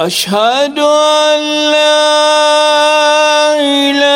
أشهد أن لا إله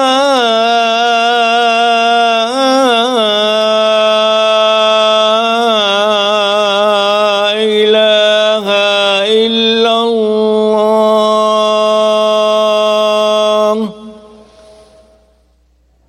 إلا الله.